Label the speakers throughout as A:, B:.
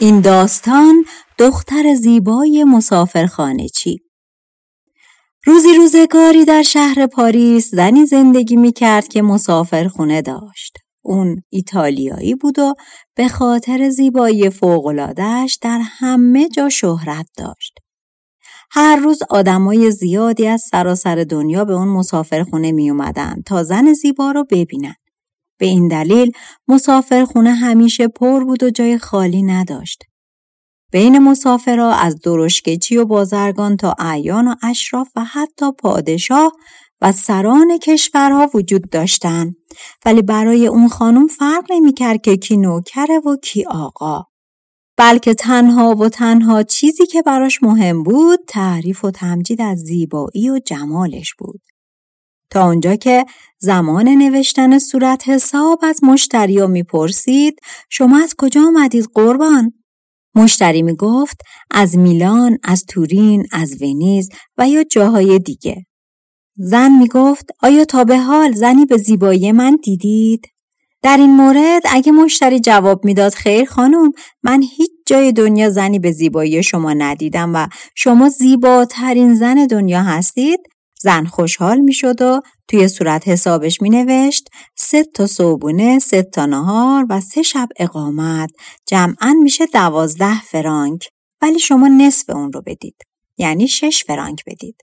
A: این داستان دختر زیبای مسافرخانه چی روزی روزگاری در شهر پاریس زنی زندگی می کرد که مسافرخونه داشت. اون ایتالیایی بود و به خاطر زیبایی فوقلادهش در همه جا شهرت داشت. هر روز آدمای زیادی از سراسر دنیا به اون مسافرخونه می اومدن تا زن زیبا رو ببینن. به این دلیل مسافرخونه همیشه پر بود و جای خالی نداشت. بین مسافرها از درشکچی و بازرگان تا اعیان و اشراف و حتی پادشاه و سران کشورها وجود داشتند ولی برای اون خانم فرق نمی‌کرد که کی نوکره و کی آقا. بلکه تنها و تنها چیزی که براش مهم بود تعریف و تمجید از زیبایی و جمالش بود. تا اونجا که زمان نوشتن صورت حساب از مشتریا می‌پرسید شما از کجا آمدید قربان؟ مشتری می گفت از میلان، از تورین، از ونیز و یا جاهای دیگه. زن می گفت آیا تا به حال زنی به زیبایی من دیدید؟ در این مورد اگه مشتری جواب می‌داد خیر خانم من هیچ جای دنیا زنی به زیبایی شما ندیدم و شما زیباترین زن دنیا هستید زن خوشحال می شد و توی صورت حسابش می نوشت سه تا صوبونه، سه تا نهار و سه شب اقامت. جمعا میشه دوازده فرانک ولی شما نصف اون رو بدید. یعنی شش فرانک بدید.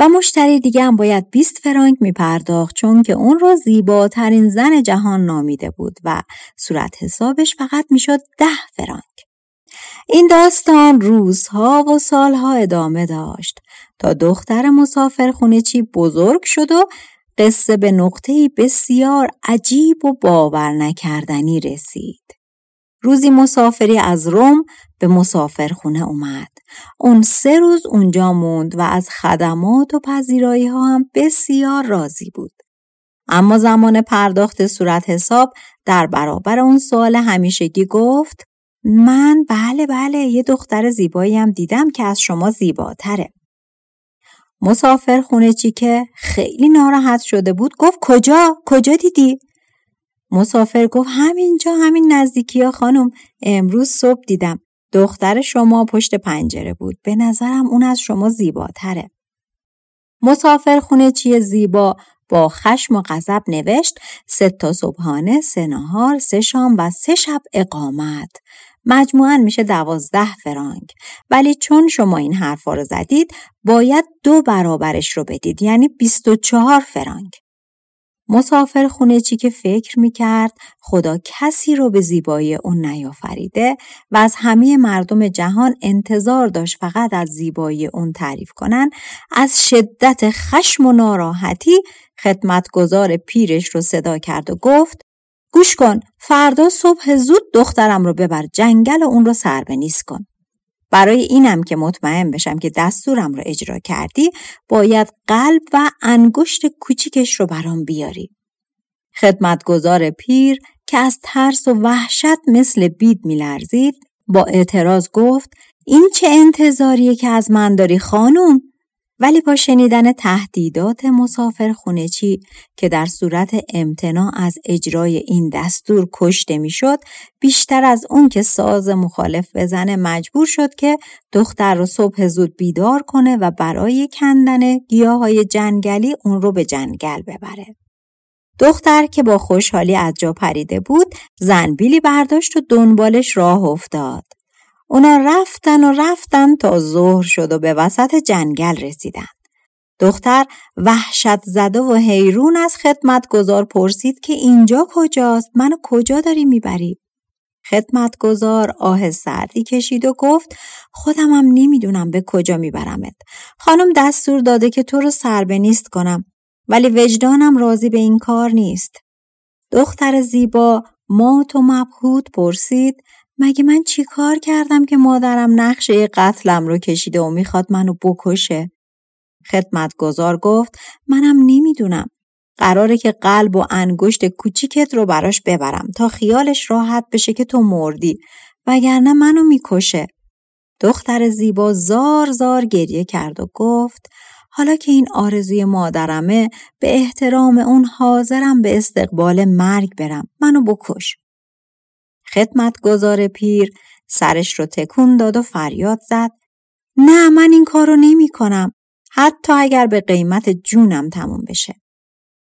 A: و مشتری دیگه هم باید 20 فرانک می پرداخت چون که اون رو زیباترین زن جهان نامیده بود و صورت حسابش فقط می‌شد ده فرانک. این داستان روزها و سالها ادامه داشت تا دختر مسافر خونه چی بزرگ شد و قصه به نقطه بسیار عجیب و باور نکردنی رسید. روزی مسافری از روم به مسافرخونه اومد. اون سه روز اونجا موند و از خدمات و پذیرایی ها هم بسیار راضی بود. اما زمان پرداخت صورت حساب در برابر اون سوال همیشگی گفت من بله بله یه دختر زیبایی هم دیدم که از شما زیباتره. مسافر خونه چی که خیلی ناراحت شده بود گفت کجا؟ کجا دیدی؟ مسافر گفت همینجا همین نزدیکی ها خانم امروز صبح دیدم دختر شما پشت پنجره بود به نظرم اون از شما زیباتره. مسافر خونه چی زیبا با خشم و غضب نوشت سه تا صبحانه، سه نهار، سه شام و سه شب اقامت. مجموعا میشه دوازده فرانک. ولی چون شما این حرفا رو زدید باید دو برابرش رو بدید یعنی 24 فرانک. مسافر خونه چی که فکر می‌کرد خدا کسی رو به زیبایی اون نیافریده و از همه مردم جهان انتظار داشت فقط از زیبایی اون تعریف کنن از شدت خشم و ناراحتی خدمتگزار پیرش رو صدا کرد و گفت گوش کن فردا صبح زود دخترم رو ببر جنگل و اون رو سر نیست کن. برای اینم که مطمئن بشم که دستورم رو اجرا کردی باید قلب و انگشت کوچیکش رو برام بیاری. خدمتگزار پیر که از ترس و وحشت مثل بید میلرزید با اعتراض گفت این چه انتظاریه که از من داری خانوم ولی با شنیدن تهدیدات مسافر خونچی که در صورت امتناع از اجرای این دستور کشته می‌شد بیشتر از اون که ساز مخالف بزنه مجبور شد که دختر رو صبح زود بیدار کنه و برای کندن گیاهای جنگلی اون رو به جنگل ببره. دختر که با خوشحالی از جا پریده بود زنبیلی برداشت و دنبالش راه افتاد. اونا رفتن و رفتن تا ظهر شد و به وسط جنگل رسیدن. دختر وحشت زده و حیرون از خدمتگزار پرسید که اینجا کجاست؟ منو کجا داری می‌بری؟ خدمتگزار آه سردی کشید و گفت خودمم نمی‌دونم به کجا میبرمت. خانم دستور داده که تو رو سربنیست کنم ولی وجدانم راضی به این کار نیست. دختر زیبا مات و مبهوت پرسید مگه من چی کار کردم که مادرم نقشه قتلم رو کشیده و می‌خواد منو بکشه؟ خدمتگزار گفت منم نمی‌دونم. قراره که قلب و انگشت کوچیکت رو براش ببرم تا خیالش راحت بشه که تو مردی وگرنه منو می‌کشه. دختر زیبا زار زار گریه کرد و گفت حالا که این آرزوی مادرمه به احترام اون حاضرم به استقبال مرگ برم منو بکش. خدمتگزار پیر سرش رو تکون داد و فریاد زد نه من این کارو نمی کنم حتی اگر به قیمت جونم تموم بشه.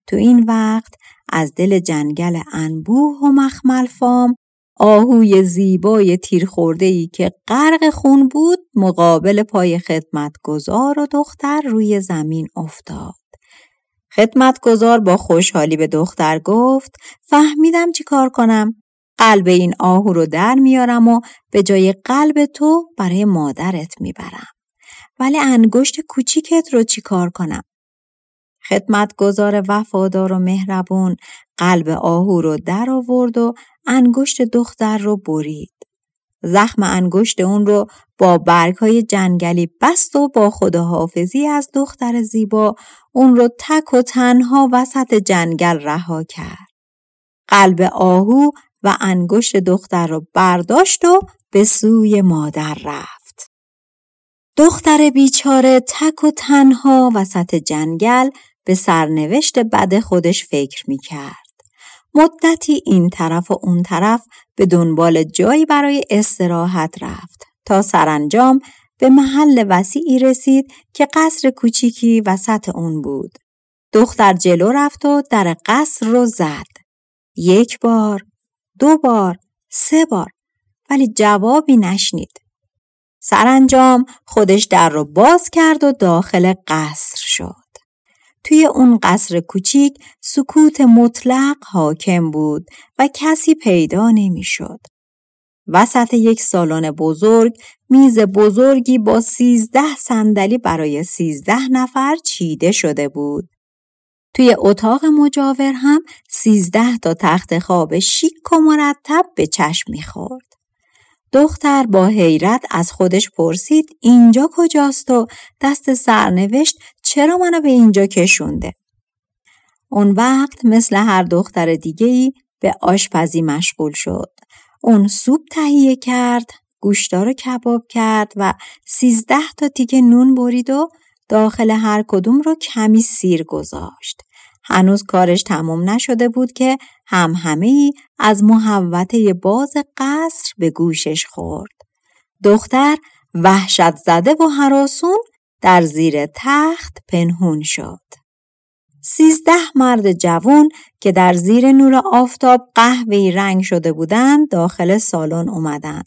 A: تو این وقت از دل جنگل انبوه و مخمل فام آهوی زیبای تیرخورده ای که غرق خون بود مقابل پای خدمتگزار و دختر روی زمین افتاد. خدمتگزار با خوشحالی به دختر گفت فهمیدم چی کار کنم. قلب این آهو رو در میارم و به جای قلب تو برای مادرت می‌برم. ولی انگشت کوچیکت رو چی کار کنم؟ خدمتگزار وفادار و مهربون قلب آهو رو در آورد و انگشت دختر رو برید. زخم انگشت اون رو با برگ های جنگلی بست و با خداحافظی از دختر زیبا اون رو تک و تنها وسط جنگل رها کرد. قلب آهو و انگشت دختر رو برداشت و به سوی مادر رفت. دختر بیچاره تک و تنها وسط جنگل به سرنوشت بد خودش فکر می کرد. مدتی این طرف و اون طرف به دنبال جایی برای استراحت رفت تا سرانجام به محل وسیعی رسید که قصر کوچیکی وسط اون بود. دختر جلو رفت و در قصر رو زد. یک بار، دو بار، سه بار ولی جوابی نشنید. سرانجام خودش در رو باز کرد و داخل قصر شد. توی اون قصر کوچیک سکوت مطلق حاکم بود و کسی پیدا نمی‌شد. وسط یک سالن بزرگ میز بزرگی با سیزده صندلی برای سیزده نفر چیده شده بود. توی اتاق مجاور هم سیزده تا تخت خواب شیک و مرتب به چشم می‌خورد. دختر با حیرت از خودش پرسید اینجا کجاست و دست سرنوشت چرا منو به اینجا کشونده؟ اون وقت مثل هر دختر دیگه ای به آشپزی مشغول شد. اون سوپ تهیه کرد، گوشتار رو کباب کرد و سیزده تا تیکه نون برید و داخل هر کدوم رو کمی سیر گذاشت. هنوز کارش تمام نشده بود که هم همه از محوطه باز قصر به گوشش خورد. دختر وحشت زده و حراسون در زیر تخت پنهون شد. سیزده مرد جوان که در زیر نور آفتاب قهوه‌ای رنگ شده بودند داخل سالن اومدند.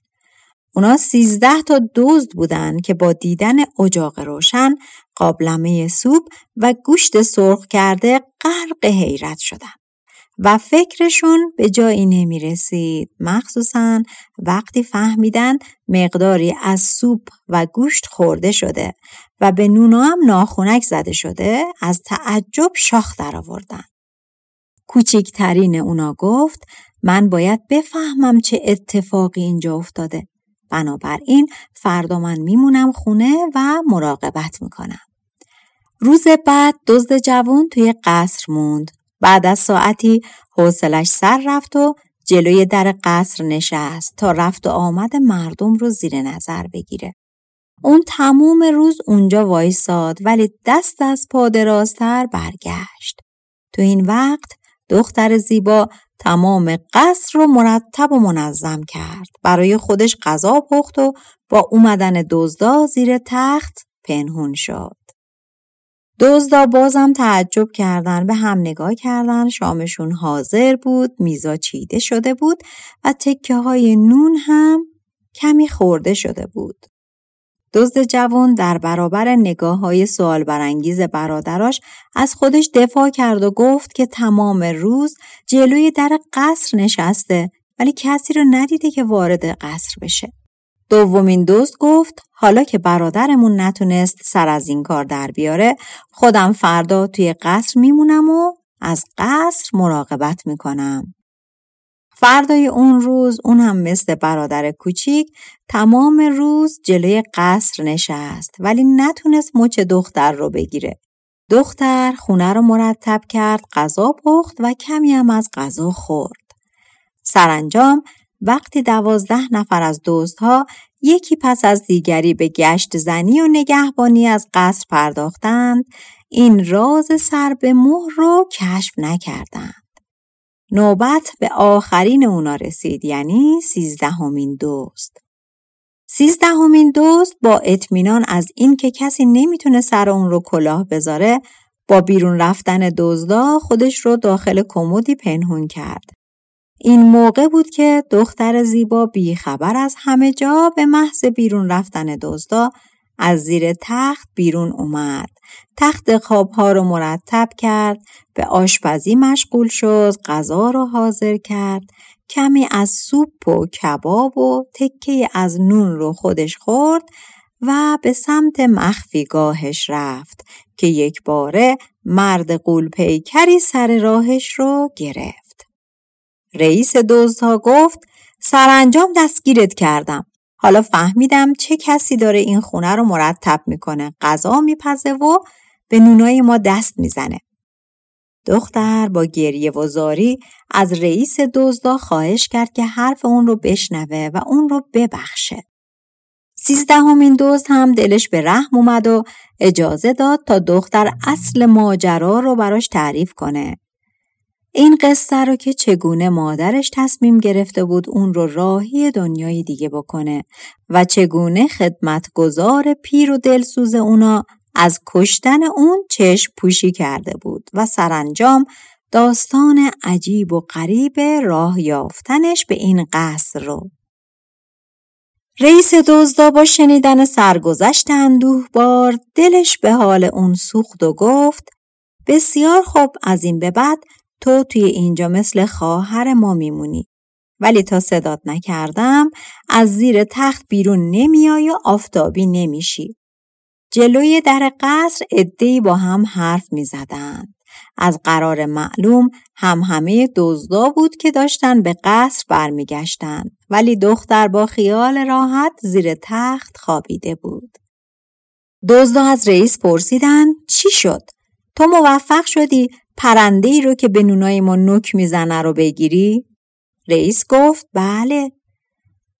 A: اونا سیزده تا دزد بودند که با دیدن اجاق روشن قابلمه سوپ و گوشت سرخ کرده غرق حیرت شدن و فکرشون به جایی نمی رسید مخصوصا وقتی فهمیدن مقداری از سوپ و گوشت خورده شده و به نونا هم ناخونک زده شده از تعجب شاخ در آوردن. کوچیکترین اونا گفت من باید بفهمم چه اتفاقی اینجا افتاده. بنابراین فردا من میمونم خونه و مراقبت می‌کنم. روز بعد دزد جوون توی قصر موند. بعد از ساعتی حوصلش سر رفت و جلوی در قصر نشست تا رفت و آمد مردم رو زیر نظر بگیره. اون تموم روز اونجا وایساد ولی دست از پا درازتر برگشت. تو این وقت دختر زیبا تمام قصر رو مرتب و منظم کرد. برای خودش غذا پخت و با اومدن دزدا زیر تخت پنهون شد. دزدا بازم تعجب کردن به هم نگاه کردن شامشون حاضر بود میزا چیده شده بود و تکه های نون هم کمی خورده شده بود دزد جوان در برابر نگاه های سوال برانگیز برادراش از خودش دفاع کرد و گفت که تمام روز جلوی در قصر نشسته ولی کسی رو ندیده که وارد قصر بشه. دومین دوست گفت حالا که برادرمون نتونست سر از این کار در بیاره خودم فردا توی قصر میمونم و از قصر مراقبت می‌کنم. فردای اون روز اون هم مثل برادر کوچیک تمام روز جلوی قصر نشست ولی نتونست مچ دختر رو بگیره. دختر خونه رو مرتب کرد، غذا پخت و کمی هم از غذا خورد. سرانجام وقتی دوازده نفر از دزدها یکی پس از دیگری به گشت زنی و نگهبانی از قصر پرداختند این راز سر به مهر رو کشف نکردند. نوبت به آخرین اونا رسید یعنی سیزدهمین دوست. سیزدهمین دوست با اطمینان از اینکه کسی نمی‌تونه سر اون رو کلاه بذاره با بیرون رفتن دزدا خودش رو داخل کمدی پنهون کرد. این موقع بود که دختر زیبا بیخبر از همه جا به محض بیرون رفتن دزدا از زیر تخت بیرون اومد. تخت خوابها رو مرتب کرد، به آشپزی مشغول شد، غذا رو حاضر کرد، کمی از سوپ و کباب و تکه از نون رو خودش خورد و به سمت مخفیگاهش رفت که یک باره مرد قول پیکری سر راهش رو گرفت. رئیس دزدها گفت سرانجام دستگیرت کردم. حالا فهمیدم چه کسی داره این خونه رو مرتب می‌کنه. غذا میپزه و به نونای ما دست می‌زنه. دختر با گریه و زاری از رئیس دزدا خواهش کرد که حرف اون رو بشنوه و اون رو ببخشه. سیزدهمین دزد هم دلش به رحم اومد و اجازه داد تا دختر اصل ماجرا رو براش تعریف کنه. این قصه رو که چگونه مادرش تصمیم گرفته بود اون رو راهی دنیای دیگه بکنه و چگونه خدمتگزار پیر و دلسوز اونا از کشتن اون چشم پوشی کرده بود و سرانجام داستان عجیب و غریب راه یافتنش به این قصر رو. رئیس دزدا با شنیدن سرگذشت اندوه بار دلش به حال اون سوخت و گفت بسیار خوب از این به بعد تو توی اینجا مثل خواهر ما میمونی. ولی تا صدات نکردم از زیر تخت بیرون نمیای و آفتابی نمیشی. جلوی در قصر ادهی با هم حرف می زدند. از قرار معلوم هم همه دزدا بود که داشتن به قصر برمیگشتند ولی دختر با خیال راحت زیر تخت خوابیده بود. دزدا از رئیس پرسیدند چی شد؟ تو موفق شدی پرنده ای رو که به نونای ما نک می‌زنه رو بگیری؟ رئیس گفت بله.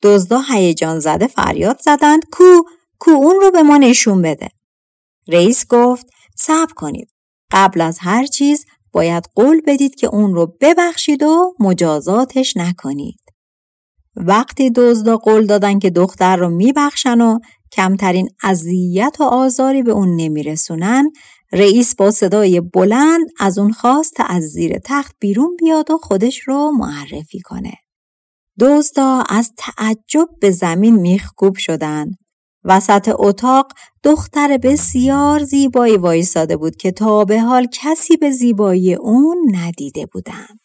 A: دزدا هیجان زده فریاد زدند کو کو اون رو به ما نشون بده. رئیس گفت صبر کنید. قبل از هر چیز باید قول بدید که اون رو ببخشید و مجازاتش نکنید. وقتی دزدا قول دادن که دختر رو میبخشن و کمترین اذیت و آزاری به اون نمیرسونن رئیس با صدای بلند از اون خواست از زیر تخت بیرون بیاد و خودش رو معرفی کنه. دزدا از تعجب به زمین میخکوب شدن. وسط اتاق دختر بسیار زیبایی وایساده بود که تا به حال کسی به زیبایی اون ندیده بودند.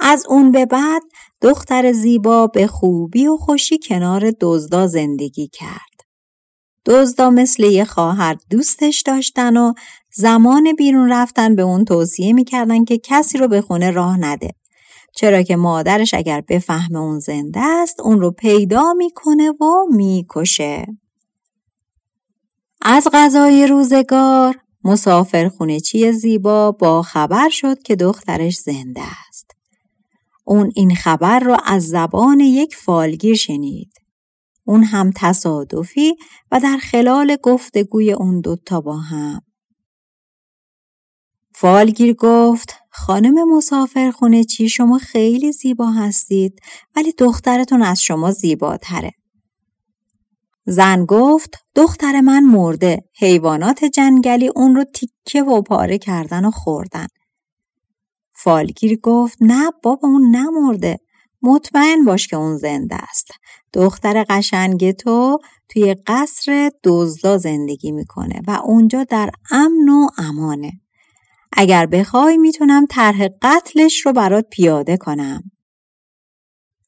A: از اون به بعد دختر زیبا به خوبی و خوشی کنار دزدا زندگی کرد. دزدا مثل یه خواهر دوستش داشتن و زمان بیرون رفتن به اون توصیه می‌کردن که کسی رو به خونه راه نده. چرا که مادرش اگر بفهمه اون زنده است اون رو پیدا می‌کنه و می‌کشه. از غذای روزگار مسافر خونه چی زیبا با خبر شد که دخترش زنده است. اون این خبر رو از زبان یک فالگیر شنید. اون هم تصادفی و در خلال گفتگوی اون دوتا با هم. فالگیر گفت خانم مسافر خونه چی شما خیلی زیبا هستید ولی دخترتون از شما زیباتره. زن گفت دختر من مرده حیوانات جنگلی اون رو تیکه و پاره کردن و خوردن. فالگیر گفت نه بابا اون نمرده مطمئن باش که اون زنده است. دختر قشنگ تو توی قصر دزدا زندگی می‌کنه و اونجا در امن و امانه. اگر بخوای می‌تونم طرح قتلش رو برات پیاده کنم.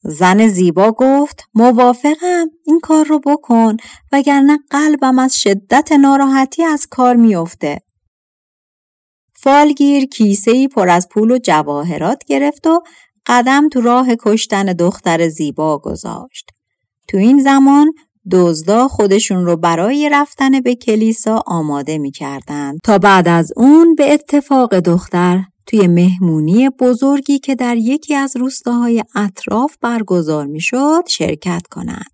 A: زن زیبا گفت موافقم این کار رو بکن وگرنه قلبم از شدت ناراحتی از کار میافته. فالگیر کیسه ای پر از پول و جواهرات گرفت و قدم تو راه کشتن دختر زیبا گذاشت. تو این زمان دزدا خودشون رو برای رفتن به کلیسا آماده می تا بعد از اون به اتفاق دختر توی مهمونی بزرگی که در یکی از روستاهای اطراف برگزار می شد شرکت کنند.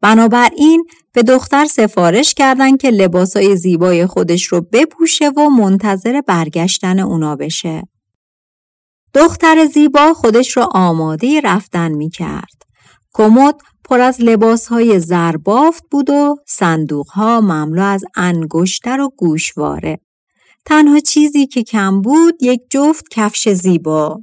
A: بنابراین به دختر سفارش کردند که لباسای زیبای خودش رو بپوشه و منتظر برگشتن اونا بشه. دختر زیبا خودش رو آماده رفتن می کرد. کمد پر از لباسهای زربافت بود و صندوقها مملو از انگشتر و گوشواره. تنها چیزی که کم بود یک جفت کفش زیبا.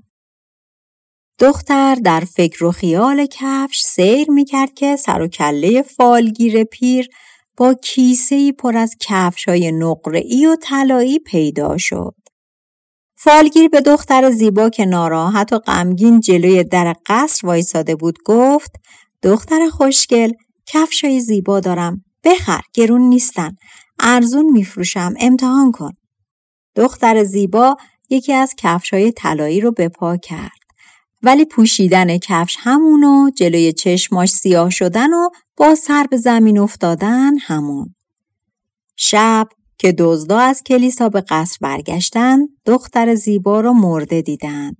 A: دختر در فکر و خیال کفش سیر می کرد که سر و کله فالگیر پیر با کیسه پر از کفش های نقره‌ای و طلایی پیدا شد. فالگیر به دختر زیبا که ناراحت و غمگین جلوی در قصر وایساده بود. گفت دختر خوشگل کفشای زیبا دارم. بخر گرون نیستن. ارزون میفروشم. امتحان کن. دختر زیبا یکی از کفشای طلایی رو به پا کرد. ولی پوشیدن کفش همون جلوی چشماش سیاه شدن و با سر به زمین افتادن همون. شب که دزدا از کلیسا به قصر برگشتن دختر زیبا رو مرده دیدند.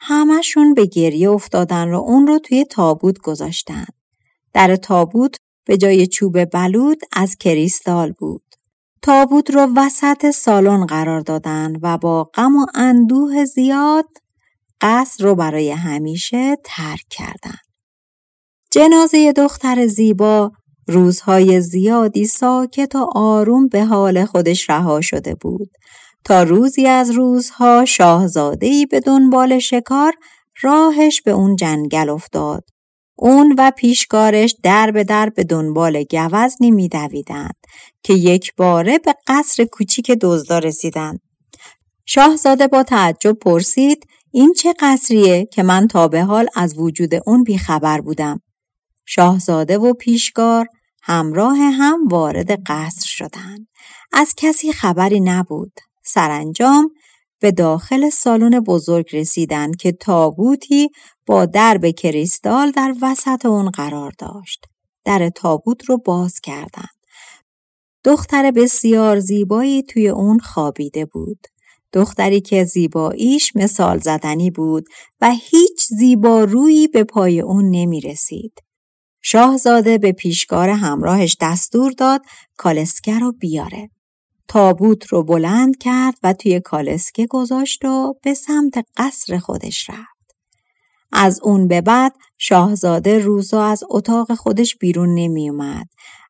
A: همشون به گریه افتادن و اون رو توی تابوت گذاشتن. در تابوت به جای چوب بلود از کریستال بود. تابوت رو وسط سالن قرار دادن و با غم و اندوه زیاد قصر رو برای همیشه ترک کردند. جنازه دختر زیبا روزهای زیادی ساکت و آروم به حال خودش رها شده بود تا روزی از روزها شاهزادهی به دنبال شکار راهش به اون جنگل افتاد. اون و پیشکارش در به در به دنبال گوزنی میدویدند که یک باره به قصر کوچیک دزدا رسیدند. شاهزاده با تعجب پرسید این چه قصریه که من تا به حال از وجود اون بیخبر بودم. شاهزاده و پیشکار همراه هم وارد قصر شدند. از کسی خبری نبود. سرانجام به داخل سالن بزرگ رسیدند که تابوتی با درب کریستال در وسط اون قرار داشت. در تابوت رو باز کردند. دختر بسیار زیبایی توی اون خوابیده بود. دختری که زیباییش مثال زدنی بود و هیچ زیبارویی به پای اون نمی رسید. شاهزاده به پیشکار همراهش دستور داد کالسکه رو بیاره. تابوت رو بلند کرد و توی کالسکه گذاشت و به سمت قصر خودش رفت. از اون به بعد شاهزاده روزا از اتاق خودش بیرون نمی اومد.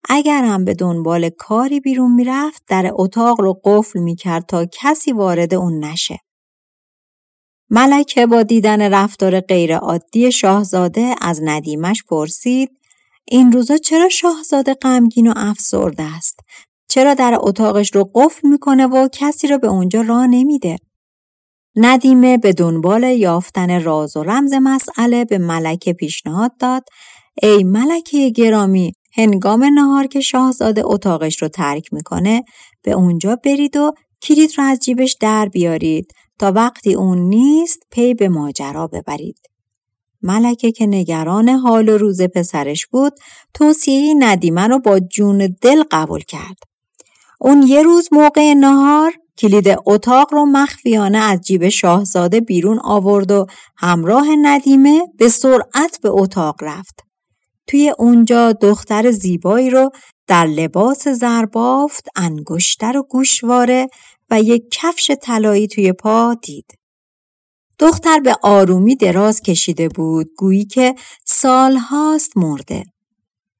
A: اگر هم به دنبال کاری بیرون می‌رفت در اتاق رو قفل می کرد تا کسی وارد اون نشه. ملکه با دیدن رفتار غیرعادی شاهزاده از ندیمش پرسید این روزا چرا شاهزاده غمگین و افسرده است؟ چرا در اتاقش رو قفل می‌کنه و کسی رو به اونجا راه نمیده؟ ندیمه به دنبال یافتن راز و رمز مسئله به ملکه پیشنهاد داد ای ملکه گرامی هنگام نهار که شاهزاده اتاقش رو ترک می‌کنه به اونجا برید و کلید رو از جیبش در بیارید تا وقتی اون نیست پی به ماجرا ببرید. ملکه که نگران حال و روز پسرش بود توصیه ندیمه رو با جون دل قبول کرد. اون یه روز موقع نهار کلید اتاق رو مخفیانه از جیب شاهزاده بیرون آورد و همراه ندیمه به سرعت به اتاق رفت. توی اونجا دختر زیبایی رو در لباس زربافت، انگشتر و گوشواره و یک کفش طلایی توی پا دید. دختر به آرومی دراز کشیده بود گویی که سالهاست مرده.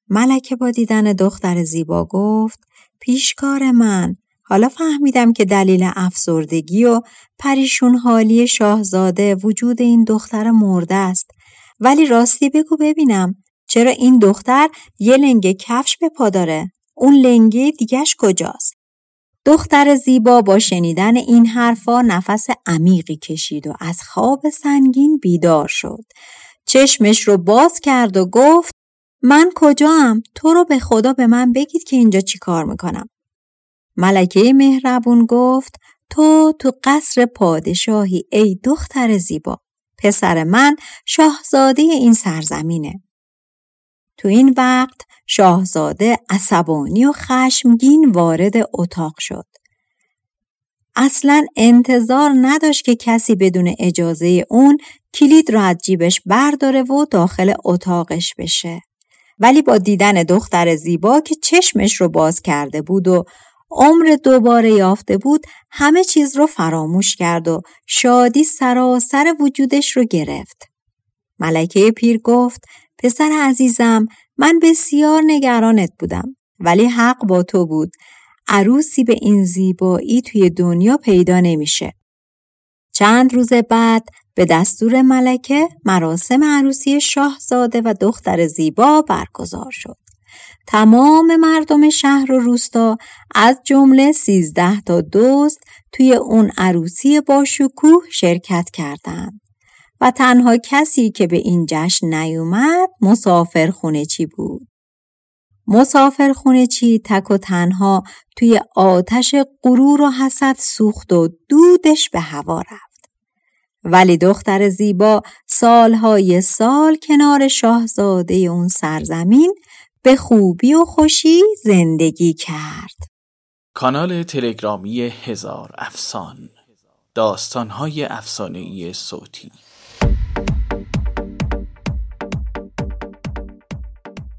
A: ملکه با دیدن دختر زیبا گفت پیشکار من. حالا فهمیدم که دلیل افسردگی و پریشون حالی شاهزاده وجود این دختر مرده است. ولی راستی بگو ببینم چرا این دختر یه لنگه کفش به پا داره؟ اون لنگه دیگش کجاست؟ دختر زیبا با شنیدن این حرفا نفس عمیقی کشید و از خواب سنگین بیدار شد. چشمش رو باز کرد و گفت من کجام؟ تو رو به خدا به من بگید که اینجا چی کار می‌کنم. ملکه مهربون گفت تو تو قصر پادشاهی ای دختر زیبا. پسر من شاهزاده این سرزمینه. تو این وقت شاهزاده عصبانی و خشمگین وارد اتاق شد. اصلا انتظار نداشت که کسی بدون اجازه اون کلید را از جیبش برداره و داخل اتاقش بشه. ولی با دیدن دختر زیبا که چشمش رو باز کرده بود و عمر دوباره یافته بود همه چیز رو فراموش کرد و شادی سراسر وجودش رو گرفت. ملکه پیر گفت پسر عزیزم من بسیار نگرانت بودم ولی حق با تو بود عروسی به این زیبایی توی دنیا پیدا نمیشه. چند روز بعد به دستور ملکه مراسم عروسی شاهزاده و دختر زیبا برگزار شد. تمام مردم شهر و روستا از جمله سیزده تا دوست توی اون عروسی با شکوه شرکت کردند. و تنها کسی که به این جشن نیومد مسافر خونه چی بود. مسافر خونه چی تک و تنها توی آتش غرور و حسد سوخت و دودش به هوا رفت. ولی دختر زیبا سالهای سال کنار شاهزاده اون سرزمین به خوبی و خوشی زندگی کرد.
B: کانال تلگرامی هزار افسان داستانهای افسانه‌ای صوتی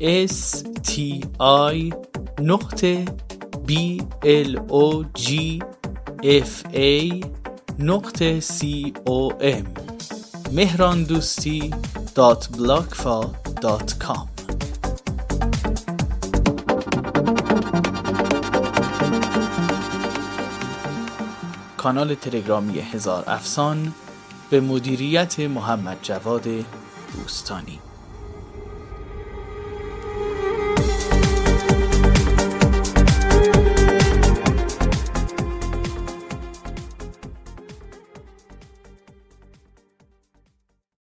B: s t i نقطه b l o g f a نقطه c o m. مهران دوستی دات دات کام کانال تلگرامی هزار افسان به مدیریت محمد جواد دوستانی.